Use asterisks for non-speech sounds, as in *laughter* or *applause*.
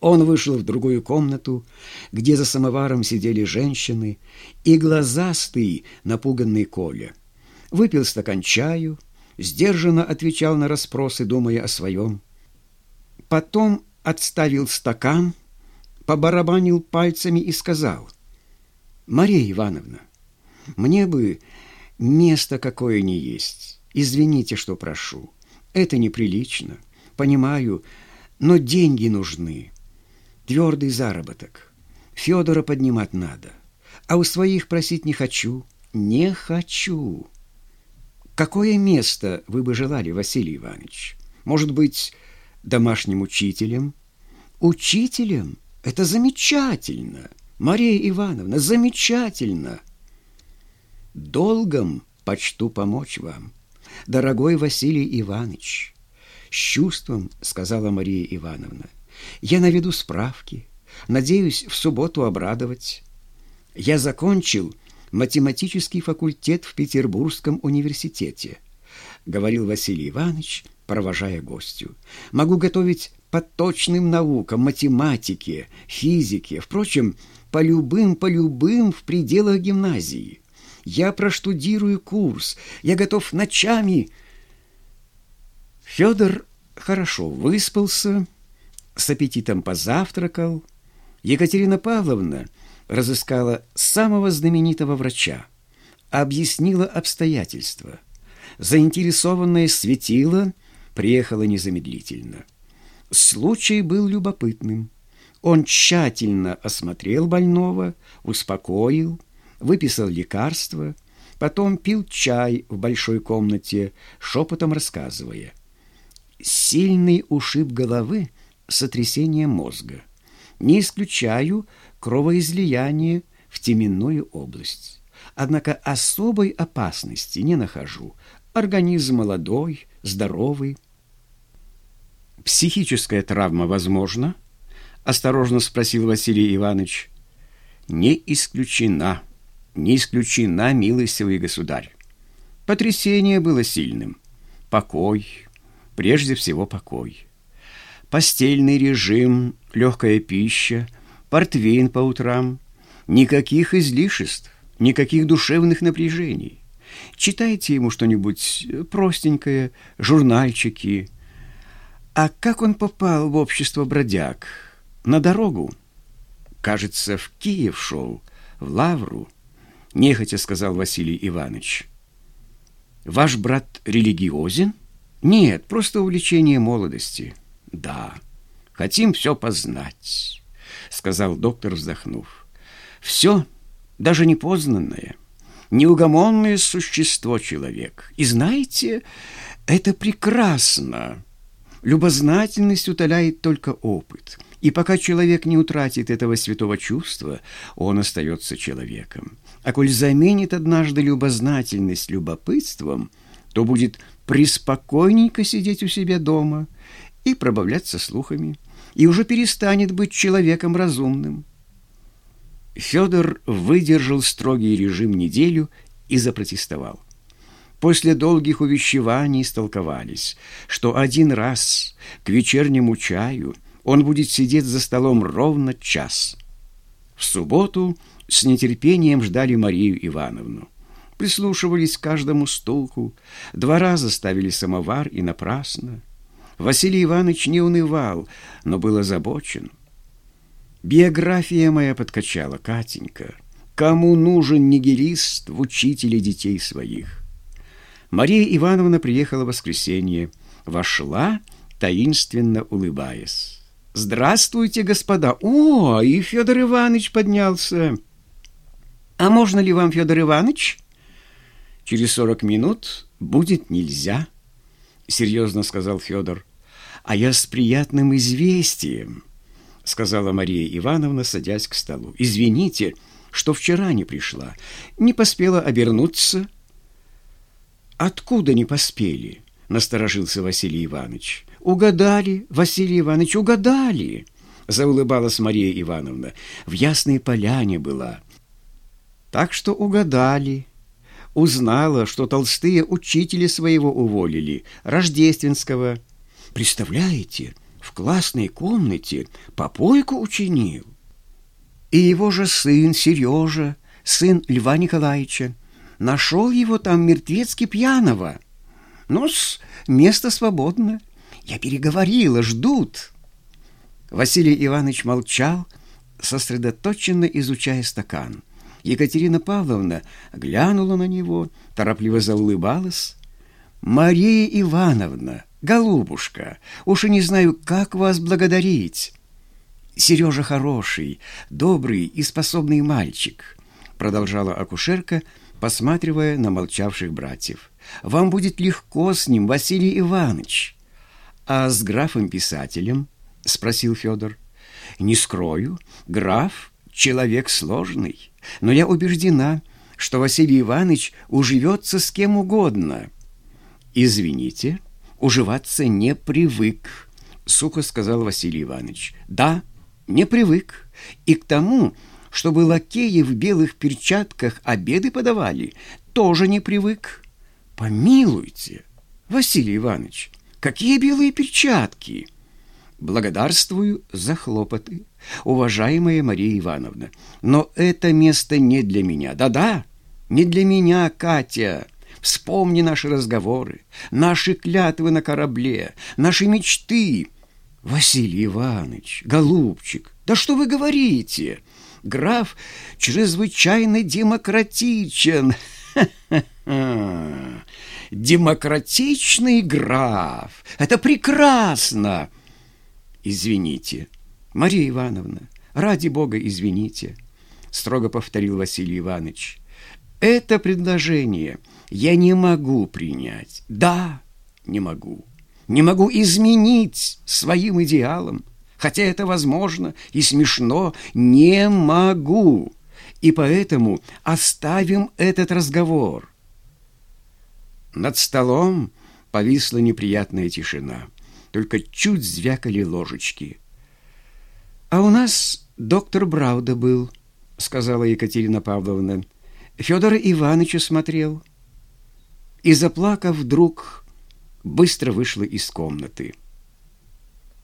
Он вышел в другую комнату, где за самоваром сидели женщины, и глазастый, напуганный Коля. Выпил стакан чаю, сдержанно отвечал на расспросы, думая о своем. Потом отставил стакан, побарабанил пальцами и сказал, «Мария Ивановна, мне бы место какое ни есть. Извините, что прошу. Это неприлично. Понимаю, но деньги нужны» твердый заработок. Федора поднимать надо, а у своих просить не хочу, не хочу. Какое место вы бы желали, Василий Иванович? Может быть, домашним учителем? Учителем? Это замечательно, Мария Ивановна, замечательно. Долгом почту помочь вам, дорогой Василий Иванович. С чувством, сказала Мария Ивановна, — я наведу справки. Надеюсь, в субботу обрадовать. Я закончил математический факультет в Петербургском университете, говорил Василий Иванович, провожая гостю. Могу готовить по точным наукам, математике, физике, впрочем, по любым, по любым в пределах гимназии. Я проштудирую курс, я готов ночами. Федор хорошо выспался, с аппетитом позавтракал. Екатерина Павловна разыскала самого знаменитого врача, объяснила обстоятельства. Заинтересованное светило приехала незамедлительно. Случай был любопытным. Он тщательно осмотрел больного, успокоил, выписал лекарства, потом пил чай в большой комнате, шепотом рассказывая. Сильный ушиб головы сотрясение мозга. Не исключаю кровоизлияние в теменную область. Однако особой опасности не нахожу. Организм молодой, здоровый. «Психическая травма возможна?» — осторожно спросил Василий Иванович. «Не исключена, не исключена, милостивый государь. Потрясение было сильным. Покой, прежде всего покой постельный режим, легкая пища, портвейн по утрам. Никаких излишеств, никаких душевных напряжений. Читайте ему что-нибудь простенькое, журнальчики. А как он попал в общество бродяг? На дорогу? Кажется, в Киев шел, в Лавру. Нехотя сказал Василий Иванович. Ваш брат религиозен? Нет, просто увлечение молодости. Да, хотим все познать, сказал доктор, вздохнув. Все, даже непознанное, неугомонное существо человек. И знаете, это прекрасно. Любознательность утоляет только опыт. И пока человек не утратит этого святого чувства, он остается человеком. А коль заменит однажды любознательность любопытством, то будет приспокойненько сидеть у себя дома – и пробавляться слухами, и уже перестанет быть человеком разумным. Федор выдержал строгий режим неделю и запротестовал. После долгих увещеваний истолковались, что один раз к вечернему чаю он будет сидеть за столом ровно час. В субботу с нетерпением ждали Марию Ивановну. Прислушивались к каждому стуку, два раза ставили самовар и напрасно. Василий Иванович не унывал, но был озабочен. Биография моя подкачала, Катенька. Кому нужен нигилист в учителе детей своих? Мария Ивановна приехала в воскресенье, вошла, таинственно улыбаясь. «Здравствуйте, господа! О, и Федор Иванович поднялся!» «А можно ли вам, Федор Иванович?» «Через сорок минут будет нельзя», — серьезно сказал Федор а я с приятным известием», — сказала Мария Ивановна, садясь к столу. «Извините, что вчера не пришла, не поспела обернуться». «Откуда не поспели?» — насторожился Василий Иванович. «Угадали, Василий Иванович, угадали!» — заулыбалась Мария Ивановна. «В Ясной Поляне была». «Так что угадали». Узнала, что толстые учители своего уволили, Рождественского — Представляете, в классной комнате попойку учинил. И его же сын Сережа, сын Льва Николаевича, нашел его там мертвецки пьяного. Ну-с, место свободно. Я переговорила, ждут. Василий Иванович молчал, сосредоточенно изучая стакан. Екатерина Павловна глянула на него, торопливо заулыбалась. «Мария Ивановна, голубушка, уж и не знаю, как вас благодарить». «Сережа хороший, добрый и способный мальчик», продолжала акушерка, посматривая на молчавших братьев. «Вам будет легко с ним, Василий Иванович». «А с графом-писателем?» — спросил Федор. «Не скрою, граф — человек сложный, но я убеждена, что Василий Иванович уживется с кем угодно». «Извините, уживаться не привык», — сухо сказал Василий Иванович. «Да, не привык. И к тому, чтобы лакеи в белых перчатках обеды подавали, тоже не привык. Помилуйте, Василий Иванович, какие белые перчатки!» Благодарствую за хлопоты, уважаемая Мария Ивановна. Но это место не для меня. Да-да, не для меня, Катя. Вспомни наши разговоры, наши клятвы на корабле, наши мечты. Василий Иванович, голубчик, да что вы говорите? Граф чрезвычайно демократичен. *laughs* Демократичный граф. Это прекрасно. «Извините, Мария Ивановна, ради Бога, извините», — строго повторил Василий Иванович. «Это предложение я не могу принять. Да, не могу. Не могу изменить своим идеалам, хотя это возможно и смешно. Не могу. И поэтому оставим этот разговор». Над столом повисла неприятная тишина только чуть звякали ложечки. «А у нас доктор Брауда был», — сказала Екатерина Павловна. Федора Ивановича смотрел. И, заплакав, вдруг быстро вышла из комнаты.